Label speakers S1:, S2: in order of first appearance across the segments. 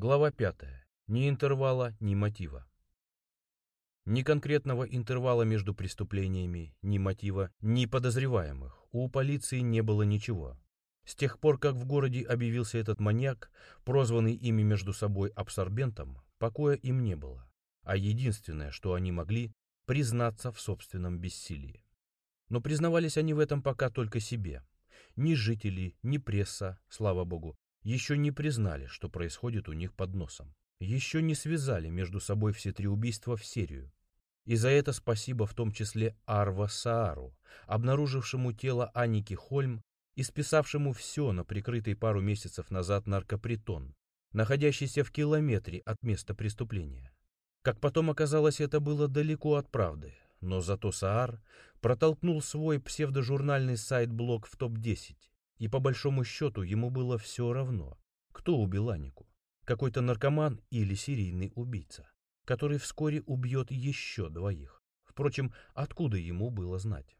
S1: Глава 5. Ни интервала, ни мотива. Ни конкретного интервала между преступлениями, ни мотива, ни подозреваемых у полиции не было ничего. С тех пор, как в городе объявился этот маньяк, прозванный ими между собой абсорбентом, покоя им не было. А единственное, что они могли, признаться в собственном бессилии. Но признавались они в этом пока только себе. Ни жители, ни пресса, слава богу, еще не признали, что происходит у них под носом. Еще не связали между собой все три убийства в серию. И за это спасибо в том числе Арва Саару, обнаружившему тело Аники Хольм и списавшему все на прикрытый пару месяцев назад наркопритон, находящийся в километре от места преступления. Как потом оказалось, это было далеко от правды, но зато Саар протолкнул свой псевдожурнальный сайт-блог в топ-10, и по большому счету ему было все равно, кто убил Анику, какой-то наркоман или серийный убийца, который вскоре убьет еще двоих. Впрочем, откуда ему было знать?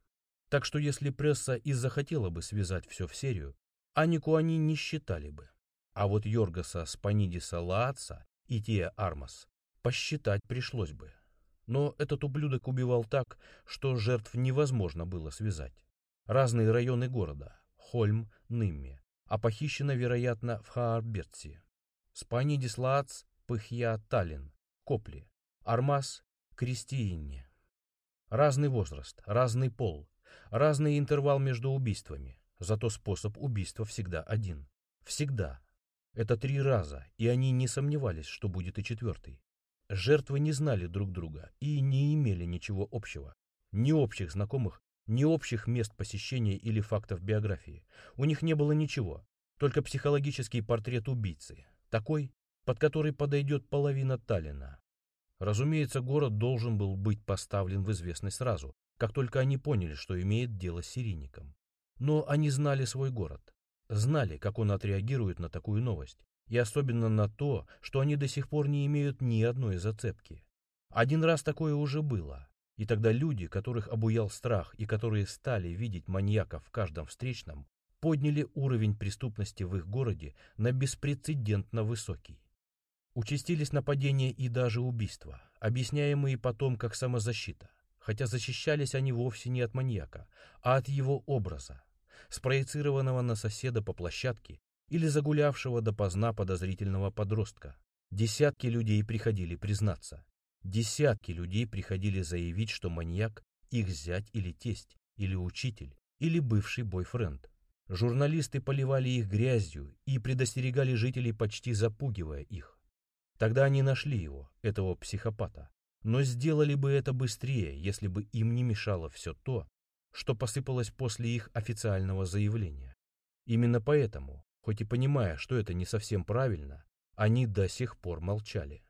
S1: Так что если пресса и захотела бы связать все в серию, Анику они не считали бы. А вот Йоргаса Спанидиса Лаатса и Тия Армас посчитать пришлось бы. Но этот ублюдок убивал так, что жертв невозможно было связать. Разные районы города, Хольм, Нымме, а похищена, вероятно, в Хаарбертсе. Спанидис Лаац, Пыхья, Таллин, Копли, Армаз, Кристиинне. Разный возраст, разный пол, разный интервал между убийствами, зато способ убийства всегда один. Всегда. Это три раза, и они не сомневались, что будет и четвертый. Жертвы не знали друг друга и не имели ничего общего. Ни общих знакомых, ни общих мест посещения или фактов биографии. У них не было ничего, только психологический портрет убийцы, такой, под который подойдет половина Таллина. Разумеется, город должен был быть поставлен в известность сразу, как только они поняли, что имеет дело с серийником. Но они знали свой город, знали, как он отреагирует на такую новость, и особенно на то, что они до сих пор не имеют ни одной зацепки. Один раз такое уже было, и тогда люди, которых обуял страх и которые стали видеть маньяков в каждом встречном, подняли уровень преступности в их городе на беспрецедентно высокий. Участились нападения и даже убийства, объясняемые потом как самозащита, хотя защищались они вовсе не от маньяка, а от его образа, спроецированного на соседа по площадке или загулявшего допоздна подозрительного подростка. Десятки людей приходили признаться. Десятки людей приходили заявить, что маньяк – их зять или тесть, или учитель, или бывший бойфренд. Журналисты поливали их грязью и предостерегали жителей, почти запугивая их. Тогда они нашли его, этого психопата, но сделали бы это быстрее, если бы им не мешало все то, что посыпалось после их официального заявления. Именно поэтому, хоть и понимая, что это не совсем правильно, они до сих пор молчали.